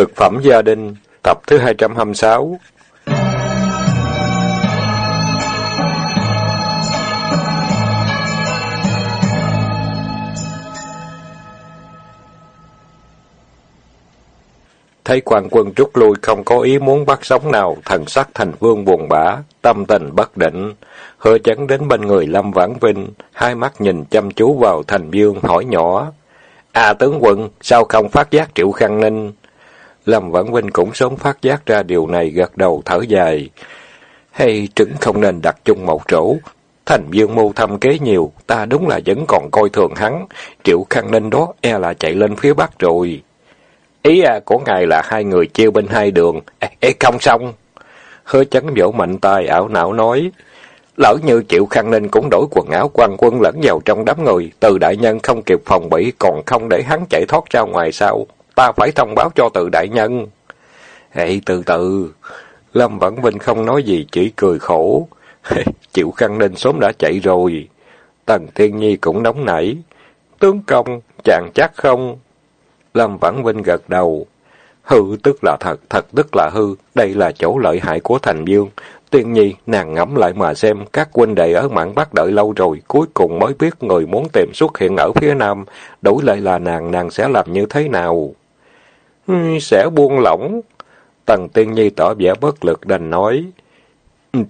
Cực phẩm gia đình, tập thứ 226 Thấy quan quân rút lui không có ý muốn bắt sống nào, thần sắc thành vương buồn bã, tâm tình bất định. Hứa chấn đến bên người Lâm Vãn Vinh, hai mắt nhìn chăm chú vào thành dương hỏi nhỏ. À tướng quân, sao không phát giác triệu khăn ninh? Lâm Vãn Vinh cũng sớm phát giác ra điều này gật đầu thở dài. Hay trứng không nên đặt chung một chỗ. Thành dương mưu thâm kế nhiều, ta đúng là vẫn còn coi thường hắn. Triệu khăn ninh đó e là chạy lên phía bắc rồi. Ý à, của ngài là hai người chia bên hai đường. Ê, ê không xong. Hứa chấn vỗ mạnh tay ảo não nói. Lỡ như triệu khăn ninh cũng đổi quần áo quan quân lẫn vào trong đám người. Từ đại nhân không kịp phòng bị còn không để hắn chạy thoát ra ngoài sao. Ta phải thông báo cho từ đại nhân. Hãy từ từ. Lâm Vãn Vinh không nói gì chỉ cười khổ. chịu khăn nên sớm đã chạy rồi. Tần Thiên Nhi cũng nóng nảy. Tướng công, chàng chắc không? Lâm Vãn Vinh gật đầu. Hư tức là thật, thật tức là hư. Đây là chỗ lợi hại của Thành Dương. Tiên nhi, nàng ngẫm lại mà xem, các huynh đệ ở mạn Bắc đợi lâu rồi, cuối cùng mới biết người muốn tìm xuất hiện ở phía Nam. Đổi lại là nàng, nàng sẽ làm như thế nào? Sẽ buông lỏng. Tần Tiên Nhi tỏ vẻ bất lực đành nói.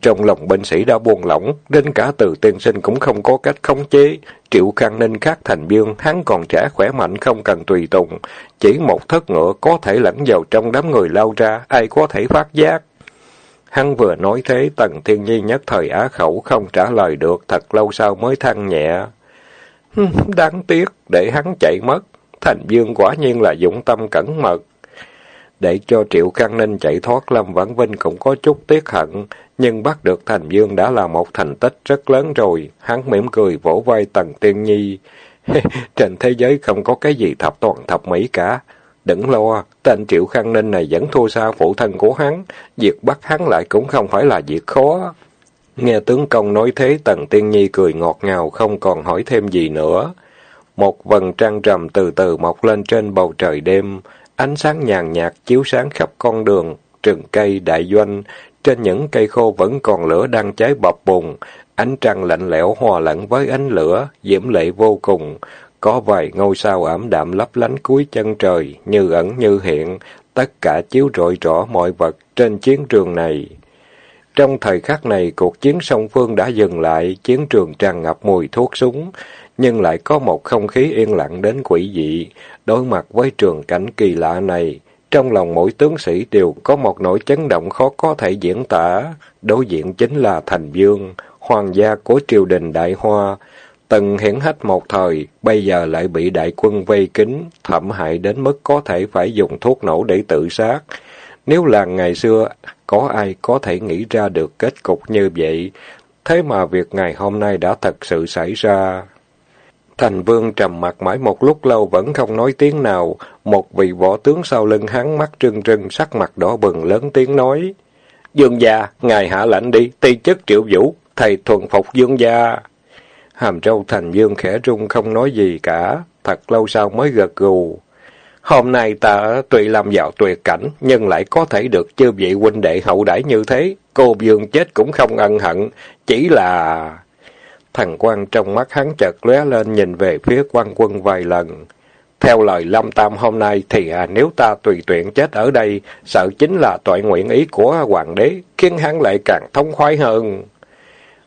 Trong lòng binh sĩ đã buông lỏng, đến cả từ tiên sinh cũng không có cách khống chế. Triệu Khang Ninh khác thành biên, hắn còn trẻ khỏe mạnh không cần tùy tùng. Chỉ một thất ngựa có thể lẫn vào trong đám người lao ra, ai có thể phát giác. Hắn vừa nói thế, Tần Thiên Nhi nhất thời á khẩu không trả lời được, thật lâu sau mới than nhẹ. Đáng tiếc, để hắn chạy mất. Thành Dương quả nhiên là dụng tâm cẩn mật. Để cho Triệu Khang Ninh chạy thoát Lâm Vãn Vinh cũng có chút tiếc hận, nhưng bắt được Thành Dương đã là một thành tích rất lớn rồi. Hắn mỉm cười vỗ vai Tần Tiên Nhi. Trên thế giới không có cái gì thập toàn thập mỹ cả. Đừng lo, tên Triệu Khang Ninh này vẫn thua xa phụ thân của hắn. Việc bắt hắn lại cũng không phải là việc khó. Nghe tướng công nói thế, Tần Tiên Nhi cười ngọt ngào, không còn hỏi thêm gì nữa. Một vầng trăng rằm từ từ mọc lên trên bầu trời đêm, ánh sáng nhàn nhạt chiếu sáng khắp con đường, rừng cây đại doanh, trên những cây khô vẫn còn lửa đang cháy bập bùng, ánh trăng lạnh lẽo hòa lẫn với ánh lửa, diễm lệ vô cùng, có vài ngôi sao ảm đạm lấp lánh cuối chân trời, như ẩn như hiện, tất cả chiếu rọi rõ mọi vật trên chiến trường này. Trong thời khắc này, cuộc chiến song phương đã dừng lại, chiến trường tràn ngập mùi thuốc súng, nhưng lại có một không khí yên lặng đến quỷ dị. Đối mặt với trường cảnh kỳ lạ này, trong lòng mỗi tướng sĩ đều có một nỗi chấn động khó có thể diễn tả. Đối diện chính là Thành Dương, hoàng gia của triều đình Đại Hoa, từng hiển hách một thời, bây giờ lại bị đại quân vây kín, thậm hại đến mức có thể phải dùng thuốc nổ để tự sát. Nếu là ngày xưa, có ai có thể nghĩ ra được kết cục như vậy? Thế mà việc ngày hôm nay đã thật sự xảy ra. Thành vương trầm mặt mãi một lúc lâu vẫn không nói tiếng nào. Một vị võ tướng sau lưng hắn mắt trưng trưng, sắc mặt đỏ bừng lớn tiếng nói. Dương gia, ngài hạ lệnh đi, ti chức triệu vũ, thầy thuần phục dương gia. Hàm trâu thành dương khẽ rung không nói gì cả, thật lâu sau mới gật gù. Hôm nay ta tuy làm vào tuyệt cảnh, nhưng lại có thể được chư vị huynh đệ hậu đãi như thế. Cô dương chết cũng không ân hận, chỉ là... Thằng quan trong mắt hắn chợt lóe lên nhìn về phía quan quân vài lần. Theo lời Lâm Tam hôm nay thì à, nếu ta tùy tuyển chết ở đây, sợ chính là tội nguyện ý của hoàng đế, khiến hắn lại càng thông khoái hơn.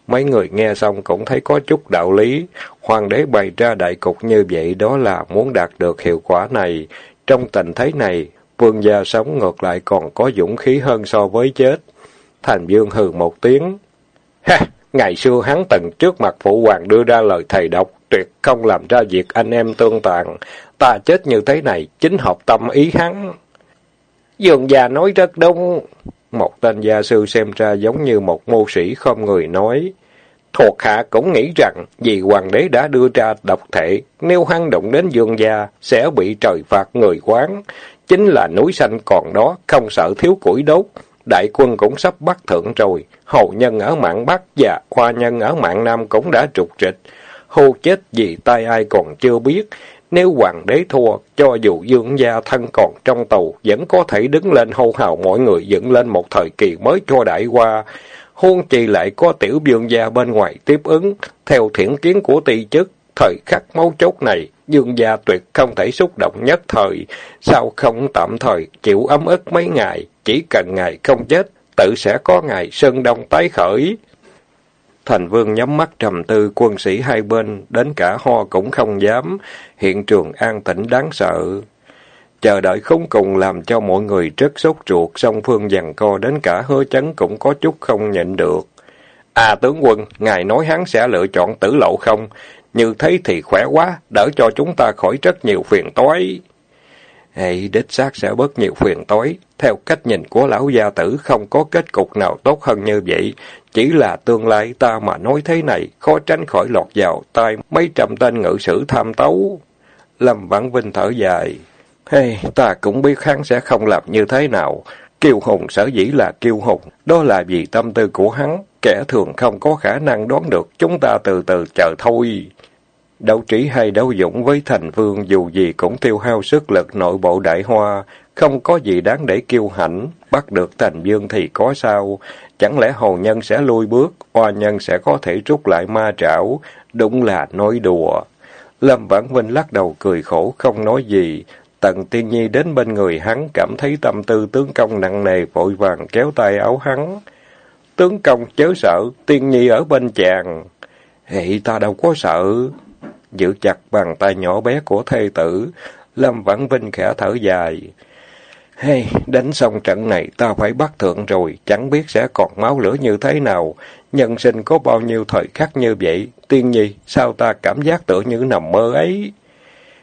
Mấy người nghe xong cũng thấy có chút đạo lý. Hoàng đế bày ra đại cục như vậy đó là muốn đạt được hiệu quả này. Trong tình thế này, vương gia sống ngược lại còn có dũng khí hơn so với chết. Thành Dương hừ một tiếng. Ha! Ngày xưa hắn từng trước mặt phụ hoàng đưa ra lời thầy độc, tuyệt không làm ra việc anh em tương tàn. Ta chết như thế này, chính hợp tâm ý hắn. Dương già nói rất đúng. Một tên gia sư xem ra giống như một mô sĩ không người nói. Thuộc hạ cũng nghĩ rằng, vì hoàng đế đã đưa ra độc thể, nếu hắn động đến dương gia, sẽ bị trời phạt người quán. Chính là núi xanh còn đó, không sợ thiếu củi đốt. Đại quân cũng sắp bắt thượng rồi, hầu nhân ở mạng Bắc và khoa nhân ở mạng Nam cũng đã trục trịch. Hô chết vì tai ai còn chưa biết. Nếu hoàng đế thua, cho dù dương gia thân còn trong tù, vẫn có thể đứng lên hô hào mọi người dựng lên một thời kỳ mới cho đại qua. Hôn trì lại có tiểu dương gia bên ngoài tiếp ứng, theo thiện kiến của ty chức, thời khắc mấu chốt này, dương gia tuyệt không thể xúc động nhất thời, sao không tạm thời chịu ấm ức mấy ngày, chỉ cần ngài không chết, tự sẽ có ngày sơn đông tái khởi. Thành vương nhắm mắt trầm tư quân sĩ hai bên, đến cả ho cũng không dám, hiện trường an tĩnh đáng sợ. Chờ đợi không cùng làm cho mọi người rất sốt ruột, song phương dằn co đến cả hơ chấn cũng có chút không nhịn được. À tướng quân, ngài nói hắn sẽ lựa chọn tử lộ không? Như thế thì khỏe quá, đỡ cho chúng ta khỏi rất nhiều phiền toái. Hay đích xác sẽ bớt nhiều phiền toái. Theo cách nhìn của lão gia tử không có kết cục nào tốt hơn như vậy. Chỉ là tương lai ta mà nói thế này, khó tránh khỏi lọt vào tai mấy trăm tên ngự sử tham tấu. Lâm Vãn Vinh thở dài. Hey, ta cũng biết hắn sẽ không làm như thế nào. Kiêu hùng sở dĩ là kiêu hùng, đó là vì tâm tư của hắn. Kẻ thường không có khả năng đoán được, chúng ta từ từ chờ thôi. Đấu trí hay đấu dũng với thành vương dù gì cũng tiêu hao sức lực nội bộ đại hoa, không có gì đáng để kiêu hãnh, bắt được thành vương thì có sao, chẳng lẽ hồ nhân sẽ lui bước, hoa nhân sẽ có thể rút lại ma trảo, đúng là nói đùa. Lâm Vãn Vinh lắc đầu cười khổ không nói gì, Tần Tiên Nhi đến bên người hắn cảm thấy tâm tư tướng công nặng nề vội vàng kéo tay áo hắn. Tướng công chớ sợ, Tiên Nhi ở bên chàng. Hệ ta đâu có sợ giữ chặt bàn tay nhỏ bé của thê tử. Lâm Vãn Vinh khẽ thở dài. Hey, đánh xong trận này ta phải bắt thượng rồi, chẳng biết sẽ còn máu lửa như thế nào. Nhân sinh có bao nhiêu thời khắc như vậy, tiên nhi, sao ta cảm giác tựa như nằm mơ ấy?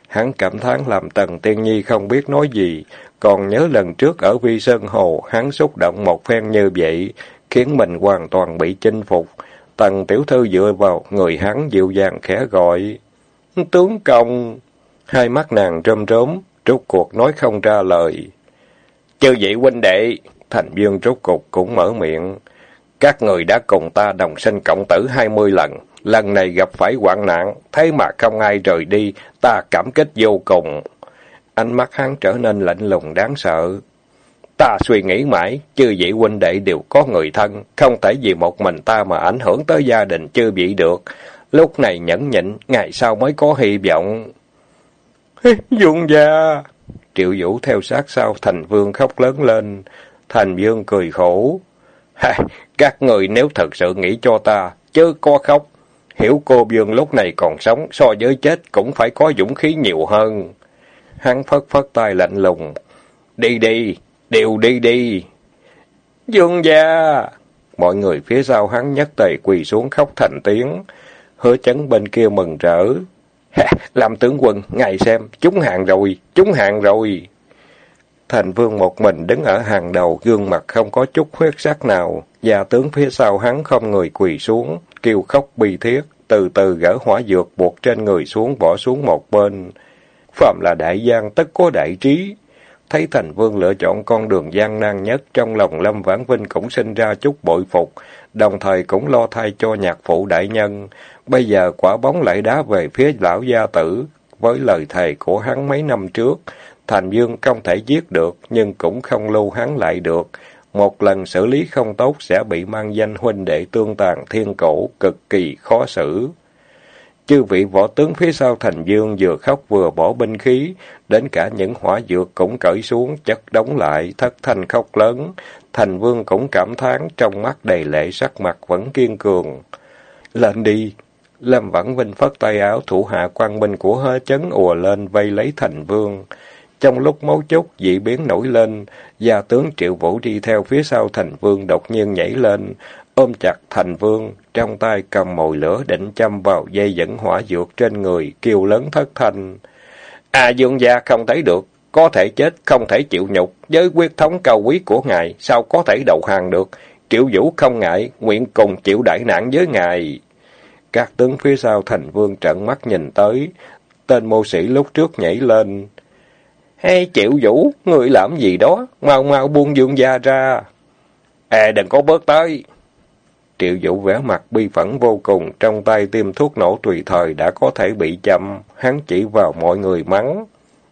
Hắn cảm thán làm tần tiên nhi không biết nói gì, còn nhớ lần trước ở Vi Sơn Hồ, hắn xúc động một phen như vậy, khiến mình hoàn toàn bị chinh phục. Tần tiểu thư dựa vào người hắn dịu dàng khẽ gọi. Tướng công! Hai mắt nàng rơm rớm, rốt cuộc nói không ra lời. Chư vị huynh đệ! Thành Dương rốt cục cũng mở miệng. Các người đã cùng ta đồng sinh cộng tử hai mươi lần. Lần này gặp phải hoạn nạn, thế mà không ai rời đi, ta cảm kích vô cùng. Ánh mắt hắn trở nên lạnh lùng đáng sợ. Ta suy nghĩ mãi, chư vị huynh đệ đều có người thân, không thể vì một mình ta mà ảnh hưởng tới gia đình chư vị được. Lúc này nhẫn nhịn, ngày sau mới có hy vọng. Dung gia! Triệu Vũ theo sát sau Thành Vương khóc lớn lên. Thành Vương cười khổ. Ha, các người nếu thật sự nghĩ cho ta, chứ có khóc. Hiểu cô Dương lúc này còn sống, so với chết cũng phải có dũng khí nhiều hơn. Hắn phất phất tay lạnh lùng. Đi đi, đều đi đi. Dương gia! Mọi người phía sau hắn nhất tề quỳ xuống khóc thành tiếng. Hứa chấn bên kia mừng rỡ. Làm tướng quân, ngài xem, chúng hàng rồi, chúng hàng rồi. Thành vương một mình đứng ở hàng đầu, gương mặt không có chút huyết sắc nào, và tướng phía sau hắn không người quỳ xuống, kêu khóc bi thiết, từ từ gỡ hỏa dược buộc trên người xuống bỏ xuống một bên. Phạm là đại gian tất có đại trí. Thấy thành vương lựa chọn con đường gian nan nhất, trong lòng Lâm Vãn Vinh cũng sinh ra chút bội phục, đồng thời cũng lo thay cho nhạc phụ đại nhân. Bây giờ quả bóng lại đá về phía lão gia tử, với lời thề của hắn mấy năm trước. Thành vương không thể giết được, nhưng cũng không lưu hắn lại được. Một lần xử lý không tốt sẽ bị mang danh huynh đệ tương tàn thiên cổ, cực kỳ khó xử. Chư vị võ tướng phía sau Thành Dương vừa khóc vừa bỏ binh khí, đến cả những hỏa dược cũng cởi xuống, chất đóng lại, thất thanh khóc lớn. Thành Vương cũng cảm thán trong mắt đầy lệ sắc mặt vẫn kiên cường. Lên đi, Lâm Vãn Vinh phất tay áo, thủ hạ quan binh của hơ chấn ùa lên vây lấy thành vương. Trong lúc mấu chốt dị biến nổi lên, gia tướng Triệu Vũ đi theo phía sau thành vương đột nhiên nhảy lên, ôm chặt thành vương, trong tay cầm mồi lửa định châm vào dây dẫn hỏa dược trên người, kêu lớn thất thanh. À dương gia không thấy được, có thể chết, không thể chịu nhục, với quyết thống cao quý của ngài, sao có thể đầu hàng được? Triệu Vũ không ngại, nguyện cùng chịu đại nạn với ngài. Các tướng phía sau thành vương trận mắt nhìn tới. Tên mô sĩ lúc trước nhảy lên hay triệu vũ, người làm gì đó? Mau mau buông dương gia ra. À đừng có bớt tới. Triệu Vũ vẻ mặt bi phẫn vô cùng, trong tay tiêm thuốc nổ tùy thời đã có thể bị chậm hắn chỉ vào mọi người mắng.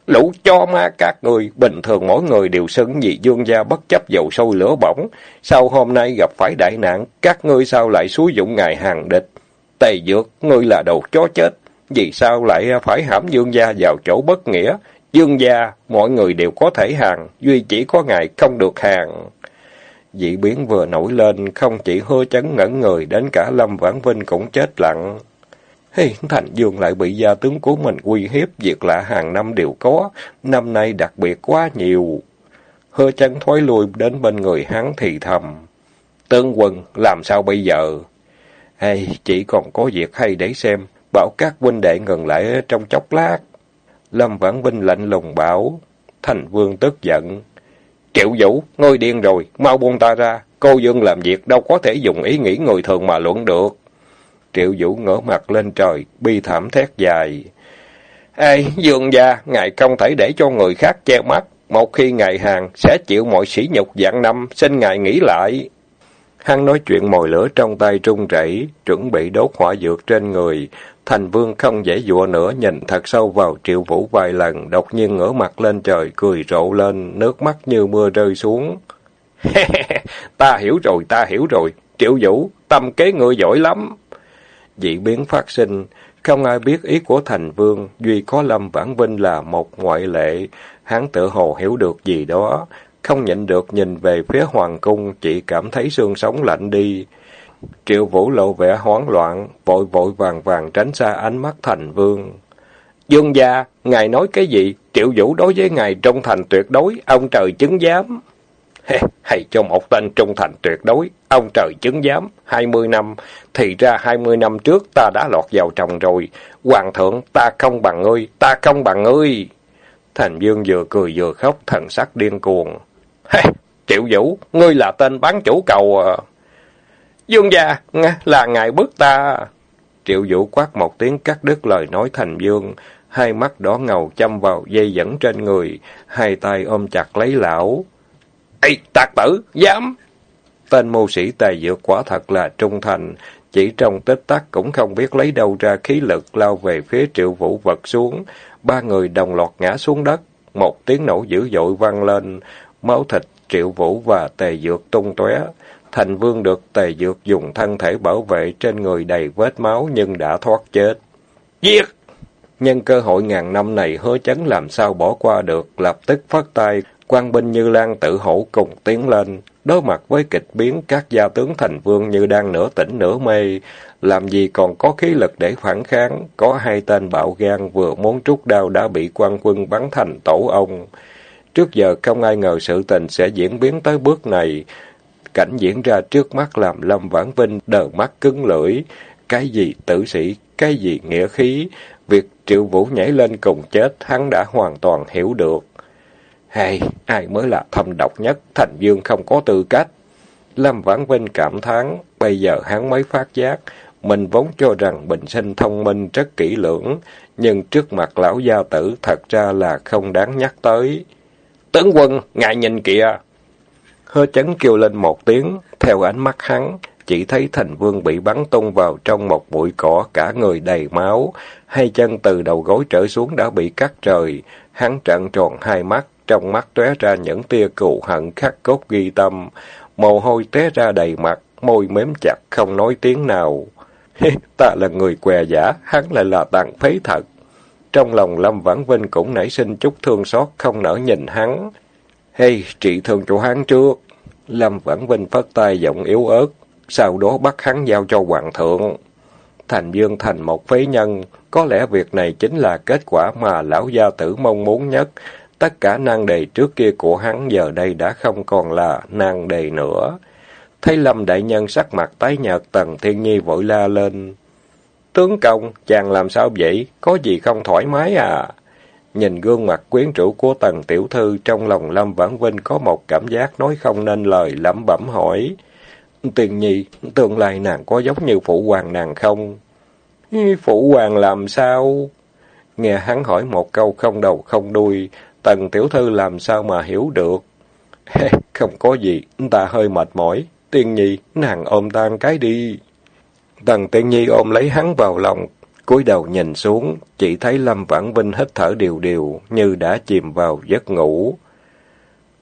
Lũ cho ma các người, bình thường mỗi người đều xứng vì dương gia bất chấp dầu sôi lửa bỏng. sau hôm nay gặp phải đại nạn, các ngươi sao lại xúi dụng ngài hàng địch? Tề dược, ngươi là đầu chó chết. Vì sao lại phải hãm dương gia vào chỗ bất nghĩa? Dương gia, mọi người đều có thể hàng, duy chỉ có ngài không được hàng. Dị biến vừa nổi lên, không chỉ hơ chấn ngẩn người, đến cả Lâm Vãn Vinh cũng chết lặng. Hey, Thành Dương lại bị gia tướng của mình uy hiếp, việc lạ hàng năm đều có, năm nay đặc biệt quá nhiều. Hơ chấn thoái lui đến bên người hắn thì thầm. Tướng quân, làm sao bây giờ? Hey, chỉ còn có việc hay để xem, bảo các huynh đệ ngừng lại trong chốc lát. Lâm Vãn Vinh lạnh lùng bảo. Thành Vương tức giận. Triệu Vũ, ngươi điên rồi, mau buông ta ra. Cô Dương làm việc đâu có thể dùng ý nghĩ người thường mà luận được. Triệu Vũ ngửa mặt lên trời, bi thảm thét dài. Ê, Dương gia, ngài không thể để cho người khác che mắt. Một khi ngài hàng, sẽ chịu mọi sỉ nhục dạng năm, xin ngài nghĩ lại. Hắn nói chuyện mồi lửa trong tay trung rẩy, chuẩn bị đốt hỏa dược trên người. Thành vương không dễ dụa nữa, nhìn thật sâu vào triệu vũ vài lần, đột nhiên ngửa mặt lên trời, cười rộ lên, nước mắt như mưa rơi xuống. ta hiểu rồi, ta hiểu rồi. Triệu vũ, tâm kế ngựa giỏi lắm. Dị biến phát sinh, không ai biết ý của thành vương, duy có Lâm Vãn Vinh là một ngoại lệ. Hắn tự hồ hiểu được gì đó, không nhịn được nhìn về phía hoàng cung, chỉ cảm thấy xương sống lạnh đi. Triệu Vũ lộ vẻ hoảng loạn, vội vội vàng vàng tránh xa ánh mắt thành vương. Dương gia, ngài nói cái gì? Triệu Vũ đối với ngài trung thành tuyệt đối, ông trời chứng giám. Hay cho một tên trung thành tuyệt đối, ông trời chứng giám, hai mươi năm, thì ra hai mươi năm trước ta đã lọt vào chồng rồi. Hoàng thượng, ta không bằng ngươi, ta không bằng ngươi. Thành Dương vừa cười vừa khóc, thần sắc điên cuồng. Triệu Vũ, ngươi là tên bán chủ cầu à? Dương gia, là ngài bức ta. Triệu Vũ quát một tiếng cắt đứt lời nói thành Dương, hai mắt đỏ ngầu châm vào dây dẫn trên người, hai tay ôm chặt lấy lão. Ê, tạc tử, dám! Tên mưu sĩ tài dược quả thật là trung thành, chỉ trong tích tắc cũng không biết lấy đâu ra khí lực lao về phía triệu vũ vật xuống. Ba người đồng loạt ngã xuống đất, một tiếng nổ dữ dội vang lên, máu thịt triệu vũ và tề dược tung tóe. Thành vương được tề dược dùng thân thể bảo vệ trên người đầy vết máu nhưng đã thoát chết. Giết! Nhân cơ hội ngàn năm này hứa chấn làm sao bỏ qua được, lập tức phát tay, quan binh như lan tự hổ cùng tiến lên. Đối mặt với kịch biến, các gia tướng thành vương như đang nửa tỉnh nửa mê, làm gì còn có khí lực để phản kháng, có hai tên bạo gan vừa muốn trút đao đã bị quan quân bắn thành tổ ông. Trước giờ không ai ngờ sự tình sẽ diễn biến tới bước này, Cảnh diễn ra trước mắt làm Lâm Vãn Vinh đờ mắt cứng lưỡi. Cái gì tử sĩ, cái gì nghĩa khí, việc triệu vũ nhảy lên cùng chết hắn đã hoàn toàn hiểu được. Hay, ai mới là thâm độc nhất, thành dương không có tư cách. Lâm Vãn Vinh cảm thán, bây giờ hắn mới phát giác, mình vốn cho rằng bình sinh thông minh rất kỹ lưỡng, nhưng trước mặt lão gia tử thật ra là không đáng nhắc tới. Tướng quân, ngài nhìn kìa! Hơ chấn kêu lên một tiếng, theo ánh mắt hắn, chỉ thấy thành vương bị bắn tung vào trong một bụi cỏ cả người đầy máu, hai chân từ đầu gối trở xuống đã bị cắt rời, hắn trợn tròn hai mắt, trong mắt tóe ra những tia cừu hận khắc cốt ghi tâm, mồ hôi té ra đầy mặt, môi mếm chặt không nói tiếng nào. Ta là người què giả, hắn lại là tàn phế thật. Trong lòng Lâm Vãn Vinh cũng nảy sinh chút thương xót không nỡ nhìn hắn. Hey, trị thương chỗ hắn trước. Lâm Vãn Vinh phất tay giọng yếu ớt, sau đó bắt hắn giao cho hoàng thượng. Thành Dương thành một phế nhân, có lẽ việc này chính là kết quả mà lão gia tử mong muốn nhất. Tất cả nan đề trước kia của hắn giờ đây đã không còn là nan đề nữa. Thấy Lâm đại nhân sắc mặt tái nhợt, Tần Thiên Nhi vội la lên. Tướng công, chàng làm sao vậy? Có gì không thoải mái à? Nhìn gương mặt quyến rũ của tần tiểu thư trong lòng Lâm Vãn Vinh có một cảm giác nói không nên lời lẩm bẩm hỏi. Tiền nhi, tương lai nàng có giống như phụ hoàng nàng không? Phụ hoàng làm sao? Nghe hắn hỏi một câu không đầu không đuôi, tần tiểu thư làm sao mà hiểu được? không có gì, ta hơi mệt mỏi, Tiên nhi, nàng ôm tan cái đi. Tần Tiên nhi ôm lấy hắn vào lòng, cúi đầu nhìn xuống, chỉ thấy Lâm Vãn Vinh hít thở điều điều, như đã chìm vào giấc ngủ.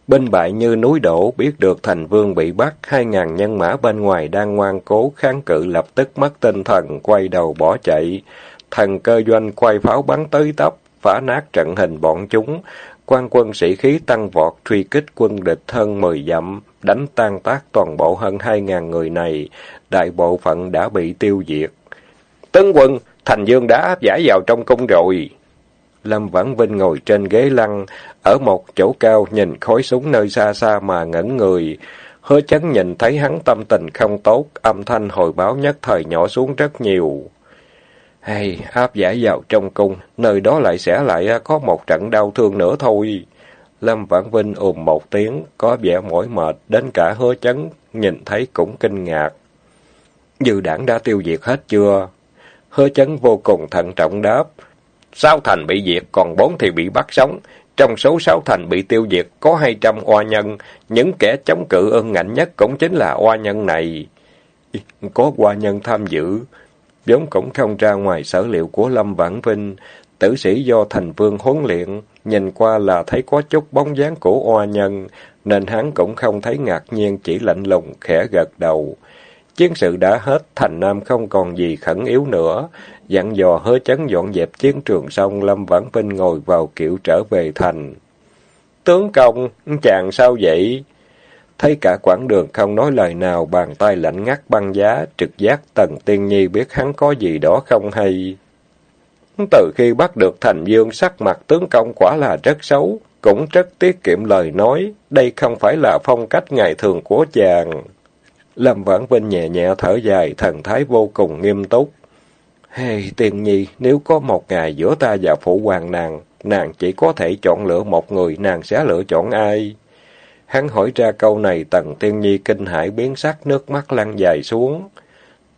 Binh bại như núi đổ, biết được thành vương bị bắt, hai ngàn nhân mã bên ngoài đang ngoan cố kháng cự lập tức mất tinh thần, quay đầu bỏ chạy. Thần cơ doanh quay pháo bắn tới tấp, phá nát trận hình bọn chúng. quan quân sĩ khí tăng vọt, truy kích quân địch hơn mười dặm, đánh tan tác toàn bộ hơn hai ngàn người này, đại bộ phận đã bị tiêu diệt. tấn quân, Thành Dương đã áp giải vào trong cung rồi. Lâm Vãn Vinh ngồi trên ghế lăng, ở một chỗ cao nhìn khói súng nơi xa xa mà ngẩn người. Hứa chấn nhìn thấy hắn tâm tình không tốt, âm thanh hồi báo nhất thời nhỏ xuống rất nhiều. Hay, áp giải vào trong cung, nơi đó lại sẽ lại à, có một trận đau thương nữa thôi. Lâm Vãn Vinh ùm một tiếng, có vẻ mỏi mệt, đến cả hứa chấn, nhìn thấy cũng kinh ngạc. Dư đảng đã tiêu diệt hết chưa? Hứa chấn vô cùng thận trọng đáp. Sáu thành bị diệt, còn bốn thì bị bắt sống. Trong số sáu thành bị tiêu diệt có hai trăm oa nhân, những kẻ chống cự ơn ngạnh nhất cũng chính là oa nhân này. Có oa nhân tham dự, vốn cũng không ra ngoài sở liệu của Lâm Vãn Vinh, tử sĩ do thành vương huấn luyện, nhìn qua là thấy có chút bóng dáng của oa nhân, nên hắn cũng không thấy ngạc nhiên, chỉ lạnh lùng khẽ gật đầu. Chiến sự đã hết, thành Nam không còn gì khẩn yếu nữa. Dặn dò hứa chấn dọn dẹp chiến trường xong, Lâm Vãn Vinh ngồi vào kiệu trở về thành. Tướng công, chàng sao vậy? Thấy cả quãng đường không nói lời nào, bàn tay lạnh ngắt băng giá, trực giác Tần Tiên Nhi biết hắn có gì đó không hay. Từ khi bắt được Thành Dương sắc mặt tướng công quả là rất xấu, cũng rất tiết kiệm lời nói, đây không phải là phong cách ngày thường của chàng. Lâm Vãn Vinh nhẹ nhẹ thở dài, thần thái vô cùng nghiêm túc. Hey, tiên nhi, nếu có một ngày giữa ta và phụ hoàng nàng, nàng chỉ có thể chọn lựa một người, nàng sẽ lựa chọn ai? Hắn hỏi ra câu này, tần tiên nhi kinh hãi biến sắc, nước mắt lăn dài xuống.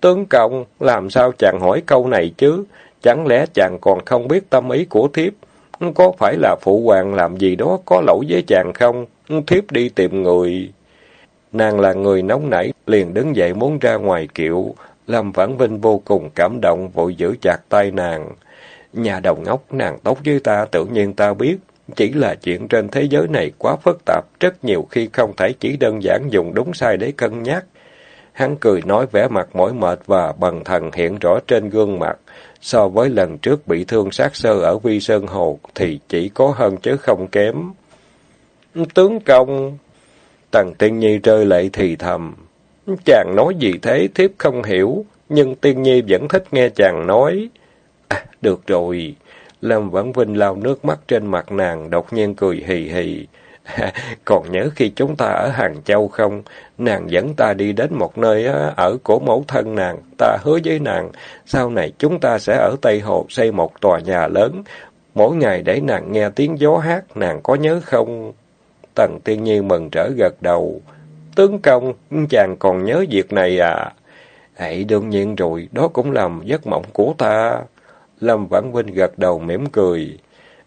Tướng công, làm sao chàng hỏi câu này chứ? Chẳng lẽ chàng còn không biết tâm ý của thiếp? Có phải là phụ hoàng làm gì đó có lỗi với chàng không? Thiếp đi tìm người. Nàng là người nóng nảy, liền đứng dậy muốn ra ngoài kiệu. Lâm Vãn Vinh vô cùng cảm động, vội giữ chặt tay nàng. Nhà đồng ngốc, nàng tốt với ta, tự nhiên ta biết. Chỉ là chuyện trên thế giới này quá phức tạp, rất nhiều khi không thể chỉ đơn giản dùng đúng sai để cân nhắc. Hắn cười nói vẻ mặt mỏi mệt và bần thần hiện rõ trên gương mặt. So với lần trước bị thương sát sơ ở Vi Sơn Hồ thì chỉ có hơn chứ không kém. Tướng công... Tần Tiên Nhi rơi lệ thì thầm. Chàng nói gì thế, thiếp không hiểu, nhưng Tiên Nhi vẫn thích nghe chàng nói. À, được rồi. Lâm Vãn Vinh lau nước mắt trên mặt nàng, đột nhiên cười hì hì. À, còn nhớ khi chúng ta ở Hàng Châu không? Nàng dẫn ta đi đến một nơi ở cổ mẫu thân nàng. Ta hứa với nàng, sau này chúng ta sẽ ở Tây Hồ xây một tòa nhà lớn. Mỗi ngày để nàng nghe tiếng gió hát, nàng có nhớ không? Tần Tiên Nhi mừng trở gật đầu. Tướng công, chàng còn nhớ việc này à? Ấy đương nhiên rồi, đó cũng là giấc mộng của ta. Lâm Vãn Vinh gật đầu mỉm cười.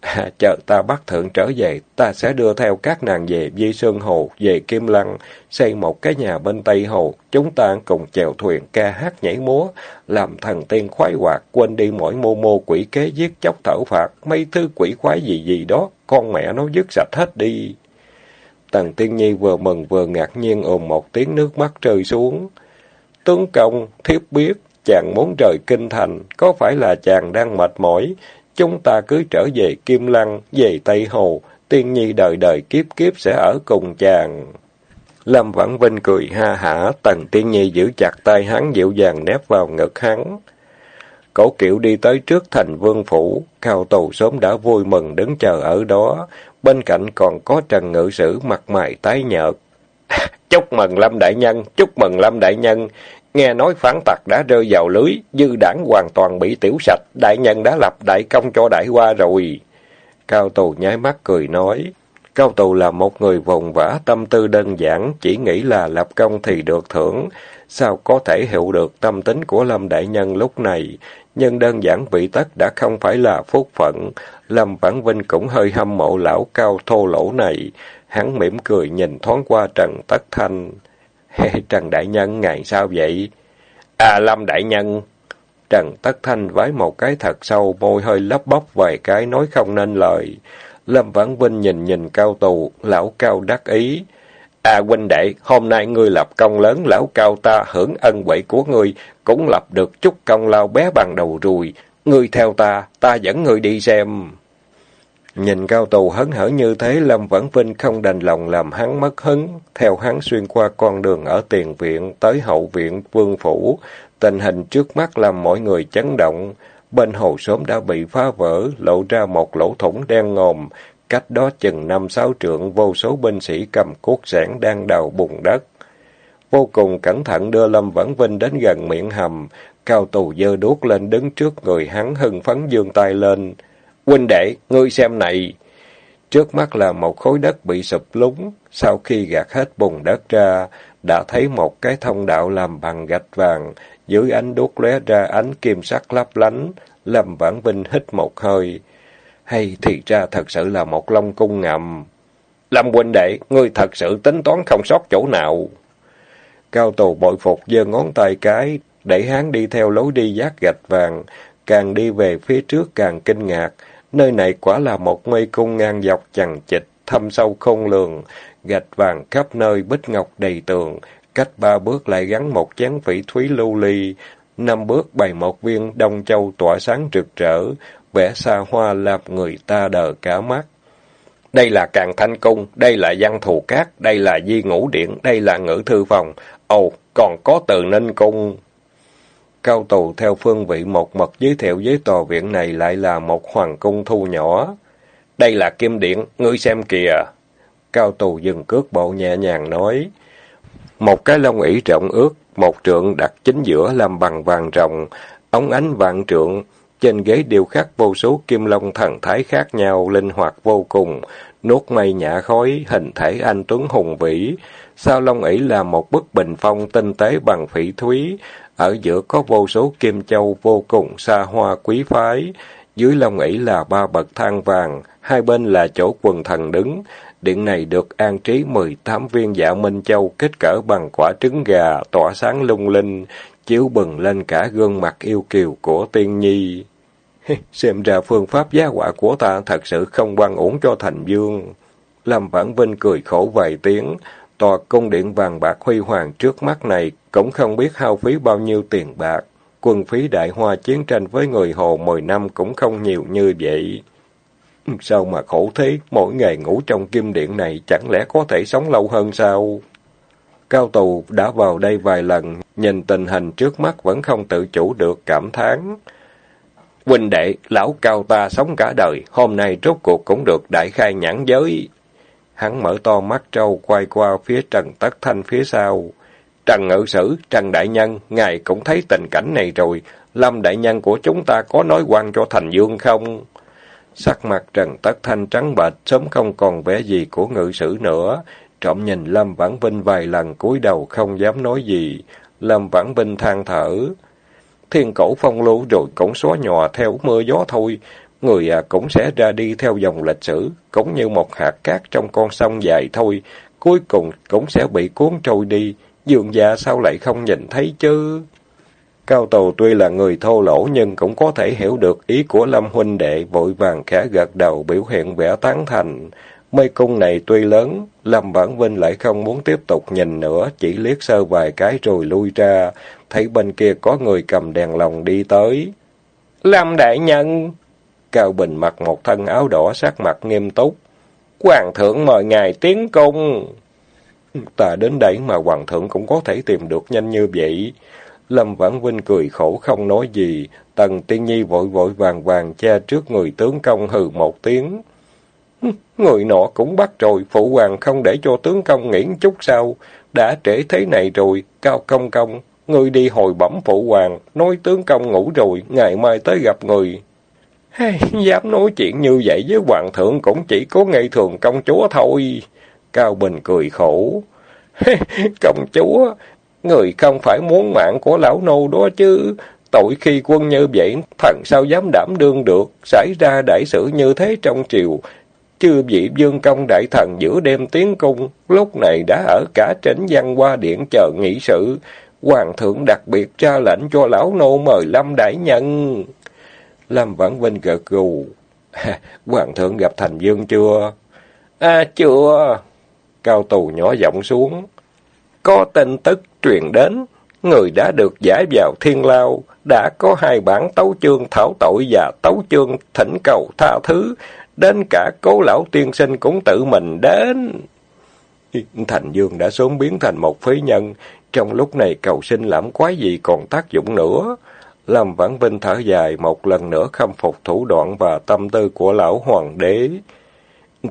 À, chờ ta bắt thượng trở về, ta sẽ đưa theo các nàng về Di Sơn Hồ, về Kim Lăng, xây một cái nhà bên Tây Hồ. Chúng ta cùng chèo thuyền ca hát nhảy múa, làm thần tiên khoái hoạt, quên đi mỗi mô mô quỷ kế giết chóc thở phạt, mấy thứ quỷ khoái gì gì đó, con mẹ nó dứt sạch hết đi. Tần Tiên Nhi vừa mừng vừa ngạc nhiên ồn một tiếng nước mắt rơi xuống. Tướng công, thiếp biết, chàng muốn rời kinh thành, có phải là chàng đang mệt mỏi? Chúng ta cứ trở về Kim Lăng, về Tây Hồ, Tiên Nhi đời đời kiếp kiếp sẽ ở cùng chàng. Lâm Vãn Vinh cười ha hả, Tần Tiên Nhi giữ chặt tay hắn dịu dàng nép vào ngực hắn. Cổ kiệu đi tới trước thành vương phủ, cao tù sớm đã vui mừng đứng chờ ở đó, bên cạnh còn có Trần Ngự Sử mặt mày tái nhợt. chúc mừng Lâm Đại Nhân, chúc mừng Lâm Đại Nhân, nghe nói phản tặc đã rơi vào lưới, dư đảng hoàn toàn bị tiểu sạch, Đại Nhân đã lập đại công cho đại hoa rồi. Cao tù nháy mắt cười nói, Cao tù là một người vùng vã tâm tư đơn giản, chỉ nghĩ là lập công thì được thưởng, sao có thể hiểu được tâm tính của Lâm Đại Nhân lúc này, nhưng đơn giản vị tất đã không phải là phúc phận. Lâm Vãn Vinh cũng hơi hâm mộ lão cao thô lỗ này. Hắn mỉm cười nhìn thoáng qua Trần Tất Thanh. Trần Đại Nhân, ngày sao vậy? À, Lâm Đại Nhân. Trần Tất Thanh vái một cái thật sâu, môi hơi lấp bóc vài cái nói không nên lời. Lâm Vãn Vinh nhìn nhìn cao tù, lão cao đắc ý. À huynh đệ, hôm nay ngươi lập công lớn, lão cao ta hưởng ân quậy của ngươi, cũng lập được chút công lao bé bằng đầu rùi Ngươi theo ta, ta dẫn ngươi đi xem. Nhìn cao tù hấn hở như thế, Lâm Vãn Vinh không đành lòng làm hắn mất hứng. Theo hắn xuyên qua con đường ở tiền viện, tới hậu viện, vương phủ. Tình hình trước mắt làm mọi người chấn động. Bên hồ sớm đã bị phá vỡ, lộ ra một lỗ thủng đen ngòm. Cách đó chừng năm sáu trượng, vô số binh sĩ cầm cốt sản đang đào bùn đất. Vô cùng cẩn thận đưa Lâm Vãn Vinh đến gần miệng hầm. Cao tù dơ đuốc lên đứng trước người hắn hưng phấn dương tay lên. Huynh đệ, ngươi xem này. Trước mắt là một khối đất bị sụp lúng. Sau khi gạt hết bùn đất ra, đã thấy một cái thông đạo làm bằng gạch vàng. Dưới ánh đốt lóe ra ánh kim sắc lấp lánh. Lâm Vãn Vinh hít một hơi. Hay thì ra thật sự là một long cung ngầm. Lâm huynh đệ, ngươi thật sự tính toán không sót chỗ nào. Cao tù bội phục giơ ngón tay cái, đẩy hắn đi theo lối đi giác gạch vàng. Càng đi về phía trước càng kinh ngạc. Nơi này quả là một mê cung ngang dọc chằng chịt, thâm sâu không lường, gạch vàng khắp nơi, bích ngọc đầy tường. Cách ba bước lại gắn một chén phỉ thúy lưu ly, năm bước bày một viên đông châu tỏa sáng rực rỡ, vẻ xa hoa làm người ta đờ cả mắt. Đây là Càng Thanh Cung, đây là Văn Thù Cát, đây là Di Ngũ Điện, đây là Ngữ Thư Phòng. Ồ, còn có Từ Ninh Cung. Cao tù theo phương vị một mật giới thiệu với tòa viện này lại là một hoàng cung thu nhỏ. Đây là Kim Điện, ngươi xem kìa. Cao tù dừng cước bộ nhẹ nhàng nói. Một cái lông ỷ rộng ướt, một trượng đặt chính giữa làm bằng vàng rồng, ống ánh vạn trượng, trên ghế điêu khắc vô số kim long thần thái khác nhau, linh hoạt vô cùng, nuốt mây nhả khói, hình thể anh tuấn hùng vĩ. Sau lông ỷ là một bức bình phong tinh tế bằng phỉ thúy, ở giữa có vô số kim châu vô cùng xa hoa quý phái. Dưới long ỷ là ba bậc thang vàng, hai bên là chỗ quần thần đứng. Điện này được an trí 18 viên dạ minh châu kích cỡ bằng quả trứng gà, tỏa sáng lung linh, chiếu bừng lên cả gương mặt yêu kiều của tiên nhi. Xem ra phương pháp giá quả của ta thật sự không quan uổng cho thành dương. Lâm Vãn Vinh cười khổ vài tiếng, tòa cung điện vàng bạc huy hoàng trước mắt này cũng không biết hao phí bao nhiêu tiền bạc. Quân phí đại hoa chiến tranh với người Hồ mười năm cũng không nhiều như vậy. Sao mà khổ thế, mỗi ngày ngủ trong kim điện này chẳng lẽ có thể sống lâu hơn sao? Cao tù đã vào đây vài lần, nhìn tình hình trước mắt vẫn không tự chủ được cảm thán. Huynh đệ, lão cao ta sống cả đời, hôm nay rốt cuộc cũng được đại khai nhãn giới. Hắn mở to mắt trâu quay qua phía Trần Tất Thanh phía sau. Trần Ngự Sử, Trần Đại Nhân, ngài cũng thấy tình cảnh này rồi. Lâm Đại Nhân của chúng ta có nói quan cho Thành Dương không? Sắc mặt Trần Tất Thanh trắng bệch, sớm không còn vẻ gì của ngự sử nữa. Trọng nhìn Lâm Vãn Vinh vài lần cúi đầu không dám nói gì. Lâm Vãn Vinh than thở. Thiên cổ phong lưu rồi cũng xóa nhòa theo mưa gió thôi. Người à cũng sẽ ra đi theo dòng lịch sử, cũng như một hạt cát trong con sông dài thôi. Cuối cùng cũng sẽ bị cuốn trôi đi. Dường già sao lại không nhìn thấy chứ? Cao Tù tuy là người thô lỗ nhưng cũng có thể hiểu được ý của Lâm huynh đệ, vội vàng khẽ gật đầu biểu hiện vẻ tán thành. Mây cung này tuy lớn, Lâm bản Vinh lại không muốn tiếp tục nhìn nữa, chỉ liếc sơ vài cái rồi lui ra, thấy bên kia có người cầm đèn lồng đi tới. Lâm đại nhân! Cao Bình mặc một thân áo đỏ sắc mặt nghiêm túc. Hoàng thượng mời ngài tiến cung! Ta đến đây mà hoàng thượng cũng có thể tìm được nhanh như vậy. Lâm Vãn Vinh cười khổ không nói gì, Tần Tiên Nhi vội vội vàng vàng che trước người tướng công hừ một tiếng. Người nọ cũng bắt rồi, phụ hoàng không để cho tướng công nghỉ chút sao. Đã trễ thế này rồi, cao công công, người đi hồi bẩm phụ hoàng, nói tướng công ngủ rồi, ngày mai tới gặp người. Hey, dám nói chuyện như vậy với hoàng thượng cũng chỉ có ngày thường công chúa thôi. Cao Bình cười khổ. công chúa, người không phải muốn mạng của lão nô đó chứ. Tội khi quân như vậy, thần sao dám đảm đương được, xảy ra đại sự như thế trong triều, Chưa vị dương công đại thần giữa đêm tiến cung, lúc này đã ở cả tránh văn qua điện chờ nghị sự. Hoàng thượng đặc biệt ra lệnh cho lão nô mời Lâm đại nhân. Lâm Vãn Vinh gật gù. Hoàng thượng gặp Thành Dương chưa? À, chưa. Cao tù nhỏ giọng xuống. Có tin tức truyền đến, người đã được giải vào thiên lao, đã có hai bản tấu chương thảo tội và tấu chương thỉnh cầu tha thứ, đến cả cố lão tiên sinh cũng tự mình đến. Thành Dương đã sớm biến thành một phế nhân, trong lúc này cầu sinh lãm quái gì còn tác dụng nữa. Lâm Vãn Vinh thở dài một lần nữa khâm phục thủ đoạn và tâm tư của lão hoàng đế.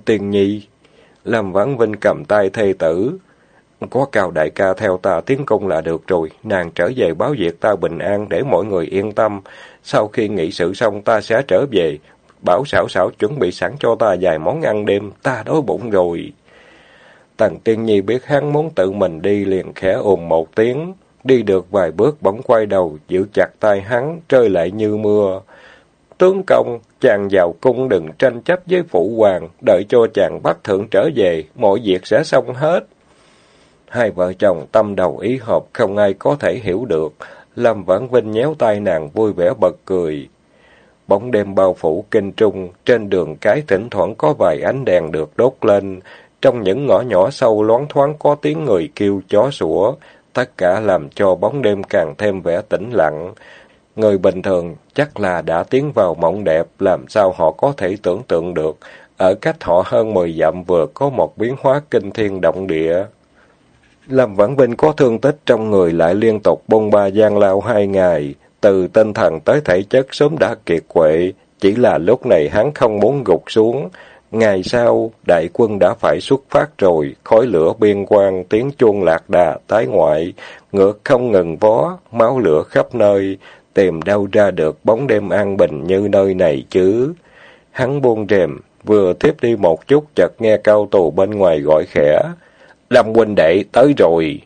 tiền nhi, Lâm Vãn Vinh cầm tay thê tử. Có cao đại ca theo ta tiến công là được rồi, nàng trở về báo việc ta bình an để mọi người yên tâm. Sau khi nghị sự xong ta sẽ trở về, bảo xảo xảo chuẩn bị sẵn cho ta vài món ăn đêm, ta đói bụng rồi. Tần Tiên Nhi biết hắn muốn tự mình đi liền khẽ ồn một tiếng. Đi được vài bước bỗng quay đầu, giữ chặt tay hắn, rơi lại như mưa. Tướng công, chàng vào cung đừng tranh chấp với phụ hoàng, đợi cho chàng bắt thượng trở về, mọi việc sẽ xong hết. Hai vợ chồng tâm đầu ý hợp, không ai có thể hiểu được. Lâm Vãn Vinh nhéo tay nàng vui vẻ bật cười. Bóng đêm bao phủ kinh trung, trên đường cái thỉnh thoảng có vài ánh đèn được đốt lên. Trong những ngõ nhỏ sâu loáng thoáng có tiếng người kêu chó sủa, tất cả làm cho bóng đêm càng thêm vẻ tĩnh lặng. Người bình thường chắc là đã tiến vào mộng đẹp, làm sao họ có thể tưởng tượng được, ở cách họ hơn mười dặm vừa có một biến hóa kinh thiên động địa. Lâm Vãn Vinh có thương tích trong người lại liên tục bông ba gian lao hai ngày, từ tinh thần tới thể chất sớm đã kiệt quệ, chỉ là lúc này hắn không muốn gục xuống. Ngày sau, đại quân đã phải xuất phát rồi, khói lửa biên quan, tiếng chuông lạc đà, tái ngoại, ngựa không ngừng vó, máu lửa khắp nơi, tìm đâu ra được bóng đêm an bình như nơi này chứ. Hắn buông rèm, vừa tiếp đi một chút chợt nghe cao tù bên ngoài gọi khẽ. Lâm huynh đệ tới rồi.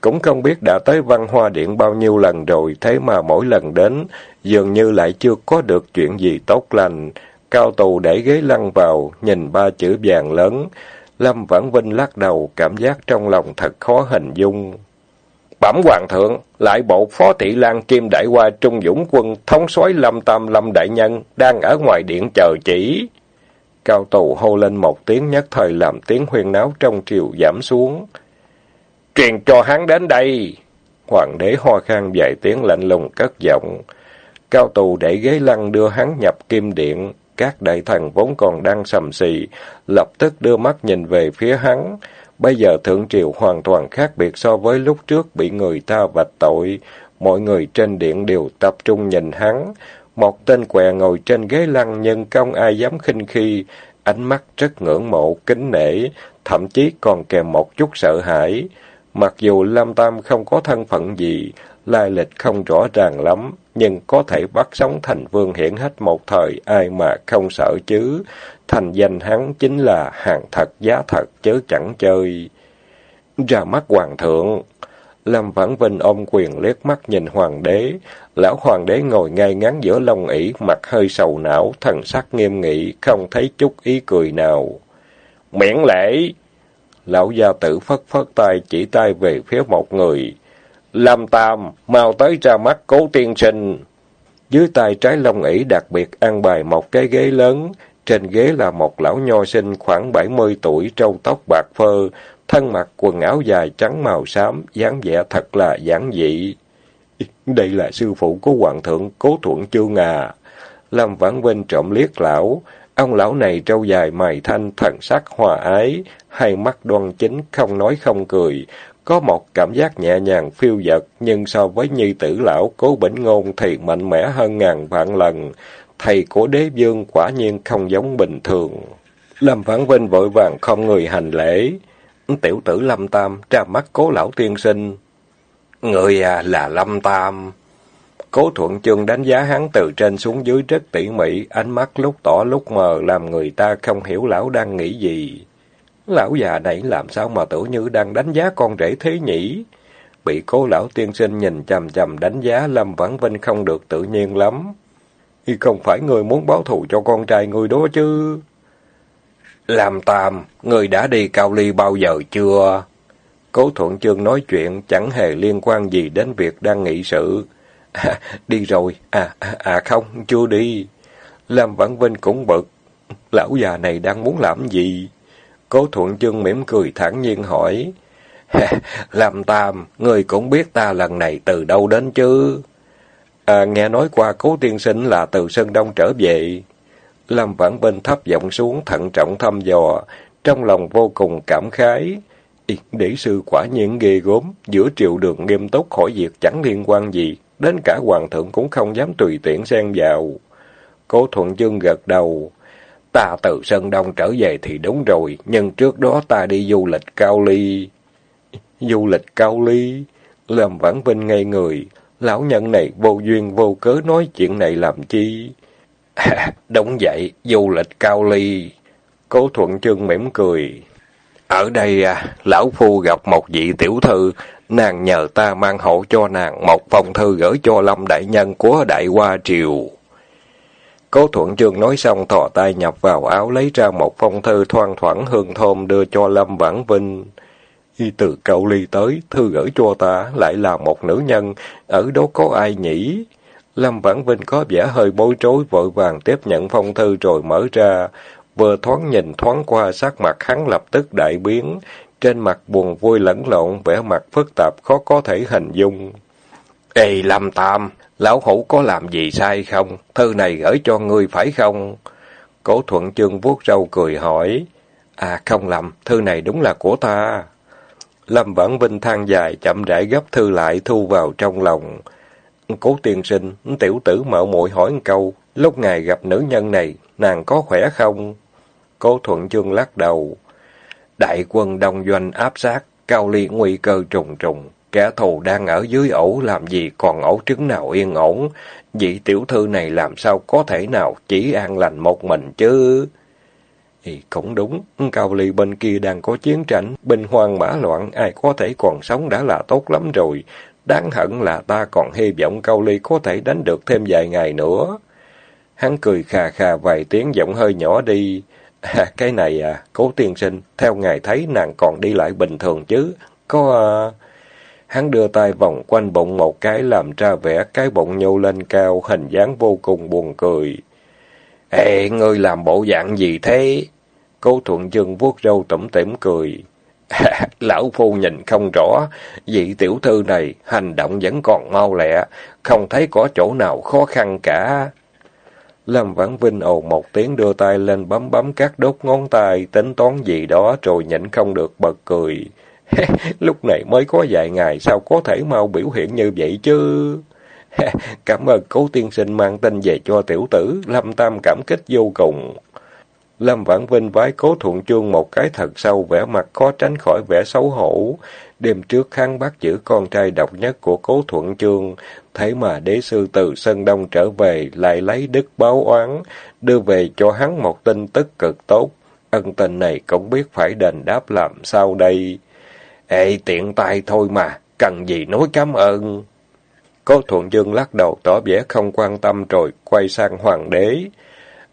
Cũng không biết đã tới văn hoa điện bao nhiêu lần rồi, thế mà mỗi lần đến, dường như lại chưa có được chuyện gì tốt lành. Cao tù để ghế lăn vào, nhìn ba chữ vàng lớn. Lâm Vãn Vinh lắc đầu, cảm giác trong lòng thật khó hình dung. Bẩm hoàng thượng, lại bộ phó thị lan kim đại hoa trung dũng quân thống soái lâm tam lâm đại nhân đang ở ngoài điện chờ chỉ. Cao tù hô lên một tiếng nhất thời làm tiếng huyên náo trong triều giảm xuống. Truyền cho hắn đến đây. Hoàng đế ho khan vài tiếng lạnh lùng cất giọng. Cao tù để ghế lăn đưa hắn nhập kim điện. Các đại thần vốn còn đang sầm xì, lập tức đưa mắt nhìn về phía hắn. Bây giờ thượng triều hoàn toàn khác biệt so với lúc trước bị người ta vạch tội. Mọi người trên điện đều tập trung nhìn hắn. Một tên què ngồi trên ghế lăn nhưng không ai dám khinh khi, ánh mắt rất ngưỡng mộ, kính nể, thậm chí còn kèm một chút sợ hãi. Mặc dù Lam Tam không có thân phận gì, lai lịch không rõ ràng lắm, nhưng có thể bắt sống thành vương hiển hết một thời, ai mà không sợ chứ. Thành danh hắn chính là hàng thật giá thật chứ chẳng chơi. Ra mắt hoàng thượng, Lâm Vãn Vinh ôm quyền liếc mắt nhìn hoàng đế. Lão hoàng đế ngồi ngay ngắn giữa lông ỷ, mặt hơi sầu não, thần sắc nghiêm nghị, không thấy chút ý cười nào. Miễn lễ! Lão gia tử phất phất tay chỉ tay về phía một người. Lâm Tam, mau tới ra mắt cố tiên sinh. Dưới tay trái long ỷ đặc biệt ăn bài một cái ghế lớn, trên ghế là một lão nho sinh khoảng bảy mươi tuổi, trâu tóc bạc phơ, thân mặc quần áo dài trắng màu xám, dáng vẻ thật là giản dị. Đây là sư phụ của hoàng thượng Cố Thuận Chương à. Lâm Vãn Vinh trộm liếc lão, ông lão này trâu dài mày thanh, thần sắc hòa ái, hai mắt đoan chính, không nói không cười, có một cảm giác nhẹ nhàng phiêu dật, nhưng so với nhi tử lão Cố Bỉnh Ngôn thì mạnh mẽ hơn ngàn vạn lần. Thầy của đế vương quả nhiên không giống bình thường. Lâm Vãn Vinh vội vàng không người hành lễ. Tiểu tử Lâm Tam ra mắt cố lão tiên sinh. Người à là Lâm Tam. Cố thuận chương đánh giá hắn từ trên xuống dưới rất tỉ mỉ, ánh mắt lúc tỏ lúc mờ làm người ta không hiểu lão đang nghĩ gì. Lão già này làm sao mà tưởng như đang đánh giá con rể thế nhỉ? Bị cố lão tiên sinh nhìn chầm chầm đánh giá Lâm Vãn Vinh không được tự nhiên lắm. y Không phải người muốn báo thù cho con trai người đó chứ. Làm tàm, người đã đi Cao Ly bao giờ chưa? Cố Thuận Chương nói chuyện chẳng hề liên quan gì đến việc đang nghị sự. À, đi rồi, à, à, à không, chưa đi. Lâm Vãn Vinh cũng bực. Lão già này đang muốn làm gì? Cố Thuận Chương mỉm cười thản nhiên hỏi. Làm tam, người cũng biết ta lần này từ đâu đến chứ? À, nghe nói qua cố tiên sinh là từ Sơn Đông trở về. Lâm Vãn Vinh thấp giọng xuống thận trọng thăm dò, trong lòng vô cùng cảm khái. Để sư quả nhiên ghê gốm, giữa triệu đường nghiêm túc khỏi việc chẳng liên quan gì, đến cả hoàng thượng cũng không dám tùy tiện xen vào. Cố Thuận Dương gật đầu. Ta từ Sơn Đông trở về thì đúng rồi, nhưng trước đó ta đi du lịch Cao Ly. Du lịch Cao Ly? Lâm Vãn Vinh ngây người, lão nhân này vô duyên vô cớ nói chuyện này làm chi? đúng vậy, du lịch Cao Ly. Cố Thuận Trương mỉm cười. Ở đây à, lão phu gặp một vị tiểu thư, nàng nhờ ta mang hộ cho nàng một phong thư gửi cho Lâm Đại Nhân của Đại Hoa Triều. Cố Thuận Dương nói xong thò tay nhập vào áo lấy ra một phong thư thoang thoảng hương thơm đưa cho Lâm Vãn Vinh. Y từ cậu ly tới, thư gửi cho ta, lại là một nữ nhân, ở đó có ai nhỉ? Lâm Vãn Vinh có vẻ hơi bối rối, vội vàng tiếp nhận phong thư rồi mở ra, vừa thoáng nhìn thoáng qua sắc mặt hắn lập tức đại biến, trên mặt buồn vui lẫn lộn, vẻ mặt phức tạp khó có thể hình dung. Ê Lâm Tam, lão hủ có làm gì sai không? Thư này gửi cho ngươi phải không? Cổ thuận chương vuốt râu cười hỏi. À không lầm, thư này đúng là của ta. Lâm Vãn Vinh than dài, chậm rãi gấp thư lại thu vào trong lòng. Cố tiên sinh, tiểu tử mạo muội hỏi một câu, lúc ngài gặp nữ nhân này, nàng có khỏe không? Cố Thuận chương lắc đầu. Đại quân đông doanh áp sát, cao ly nguy cơ trùng trùng. Kẻ thù đang ở dưới ổ làm gì còn ổ trứng nào yên ổn. Vị tiểu thư này làm sao có thể nào chỉ an lành một mình chứ? Thì cũng đúng, Cao Ly bên kia đang có chiến tranh, binh hoang mã loạn, ai có thể còn sống đã là tốt lắm rồi. Đáng hận là ta còn hy vọng Cao Ly có thể đánh được thêm vài ngày nữa. Hắn cười khà khà vài tiếng giọng hơi nhỏ đi. À, cái này à, cố tiên sinh, theo ngài thấy nàng còn đi lại bình thường chứ? Có... À... Hắn đưa tay vòng quanh bụng một cái làm ra vẻ cái bụng nhô lên cao, hình dáng vô cùng buồn cười. Ê, ngươi làm bộ dạng gì thế? Cố thuận dương vuốt râu tẩm tỉm cười. Lão phu nhìn không rõ, vị tiểu thư này hành động vẫn còn mau lẹ, không thấy có chỗ nào khó khăn cả. Lâm Vãn Vinh ồ một tiếng đưa tay lên bấm bấm các đốt ngón tay, tính toán gì đó rồi nhịn không được bật cười. Lúc này mới có vài ngày sao có thể mau biểu hiện như vậy chứ? cảm ơn cố tiên sinh mang tin về cho tiểu tử, Lâm Tam cảm kích vô cùng. Lâm Vãn Vinh vái cố thuận chương một cái thật sâu, vẻ mặt khó tránh khỏi vẻ xấu hổ. Đêm trước kháng bắt giữ con trai độc nhất của cố thuận chương, thế mà đế sư từ Sơn Đông trở về lại lấy đức báo oán, đưa về cho hắn một tin tức cực tốt. Ân tình này cũng biết phải đền đáp làm sao đây. Ê, tiện tay thôi mà, cần gì nói cảm ơn. Cố thuận dương lắc đầu tỏ vẻ không quan tâm rồi quay sang hoàng đế.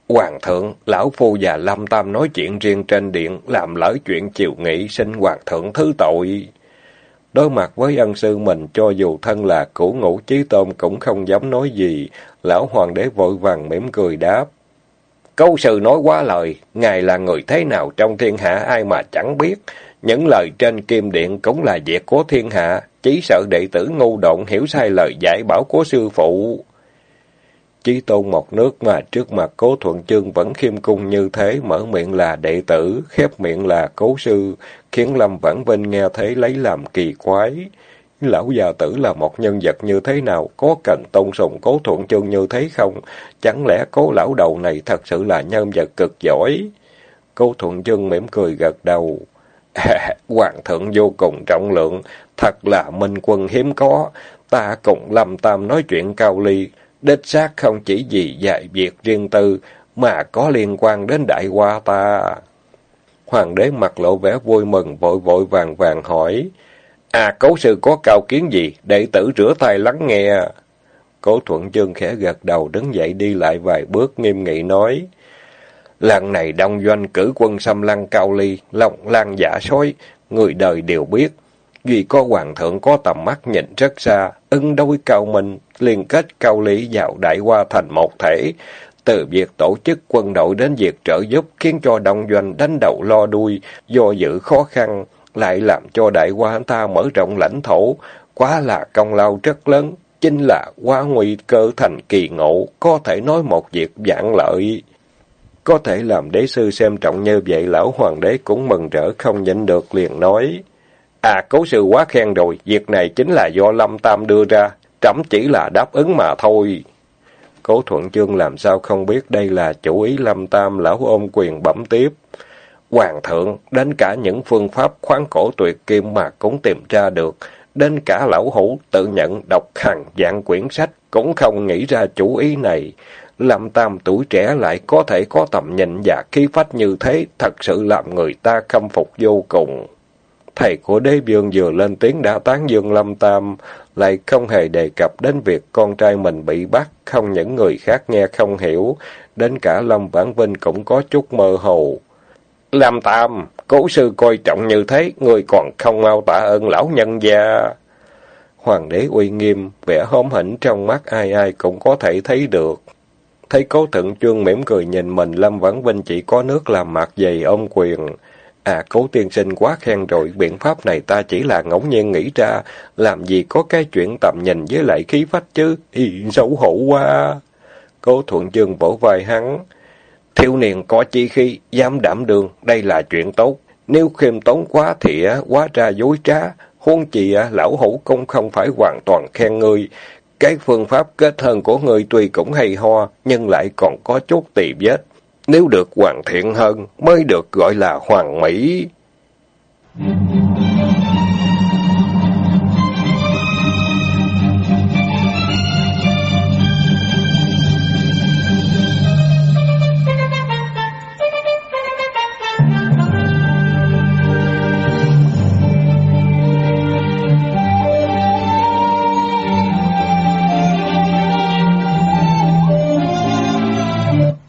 Hoàng thượng, lão phu và Lâm Tam nói chuyện riêng trên điện, làm lỡ chuyện chiều nghị xin hoàng thượng thứ tội. Đối mặt với ân sư mình, cho dù thân là cửu ngũ chí tôn cũng không dám nói gì, lão hoàng đế vội vàng mỉm cười đáp. Câu sự nói quá lời, ngài là người thế nào trong thiên hạ ai mà chẳng biết, những lời trên kim điện cũng là việc của thiên hạ, chỉ sợ đệ tử ngu độn hiểu sai lời dạy bảo của sư phụ. Chí tôn một nước mà trước mặt cố thuận chương vẫn khiêm cung như thế, mở miệng là đệ tử, khép miệng là cố sư, khiến Lâm Vãn Vinh nghe thấy lấy làm kỳ quái. Lão già tử là một nhân vật như thế nào, có cần tôn sùng cố thuận chương như thế không? Chẳng lẽ cố lão đầu này thật sự là nhân vật cực giỏi? Cố thuận chương mỉm cười gật đầu. Hoàng thượng vô cùng trọng lượng, thật là minh quân hiếm có. Ta cùng Lâm Tam nói chuyện cao ly, đích xác không chỉ vì dạy việc riêng tư, mà có liên quan đến đại hoa ta. Hoàng đế mặt lộ vẻ vui mừng, vội vội vàng vàng hỏi. À, cố sư có cao kiến gì? Đệ tử rửa tay lắng nghe. Cố thuận chương khẽ gật đầu đứng dậy đi lại vài bước nghiêm nghị nói. Lần này đông doanh cử quân xâm lăng cao ly, lòng lan giả sói, người đời đều biết. Duy có hoàng thượng có tầm mắt nhìn rất xa, ứng đối cao minh, liên kết cao lý vào đại qua thành một thể. Từ việc tổ chức quân đội đến việc trợ giúp khiến cho đông doanh đánh đầu lo đuôi, do dự khó khăn, lại làm cho đại qua ta mở rộng lãnh thổ, quá là công lao rất lớn, chính là quá nguy cơ thành kỳ ngộ, có thể nói một việc vạn lợi. Có thể làm đế sư xem trọng như vậy, lão hoàng đế cũng mừng rỡ không nhịn được liền nói. À, cố sư quá khen rồi, việc này chính là do Lâm Tam đưa ra, trẫm chỉ là đáp ứng mà thôi. Cố Thuận Chương làm sao không biết đây là chủ ý Lâm Tam, lão ôm quyền bẩm tiếp. Hoàng thượng, đến cả những phương pháp khoáng cổ tuyệt kim mà cũng tìm ra được, đến cả lão hủ tự nhận đọc hàng dạng quyển sách cũng không nghĩ ra chủ ý này. Lâm Tam tuổi trẻ lại có thể có tầm nhìn và khí phách như thế, thật sự làm người ta khâm phục vô cùng. Thầy của đế vương vừa lên tiếng đã tán dương Lâm Tam, lại không hề đề cập đến việc con trai mình bị bắt, không những người khác nghe không hiểu, đến cả Lâm Vãn Vinh cũng có chút mơ hồ. Lâm Tam, cố sư coi trọng như thế, người còn không mau tạ ơn lão nhân gia. Hoàng đế uy nghiêm, vẻ hóm hỉnh trong mắt ai ai cũng có thể thấy được. Thấy cố thượng chương mỉm cười nhìn mình, Lâm Vãn Vinh chỉ có nước làm mặt dày ôm quyền. À, cố tiên sinh quá khen rồi, biện pháp này ta chỉ là ngẫu nhiên nghĩ ra, làm gì có cái chuyện tầm nhìn với lại khí phách chứ, Ý, xấu hổ quá. Cố thuận chương vỗ vai hắn, thiếu niên có chi khi dám đảm đường, đây là chuyện tốt, nếu khiêm tốn quá thì quá ra dối trá, huống chị lão hổ cũng không phải hoàn toàn khen ngươi. Cái phương pháp kết thân của người tuy cũng hay ho, nhưng lại còn có chút tỳ vết. Nếu được hoàn thiện hơn, mới được gọi là hoàn mỹ. Mm-hmm.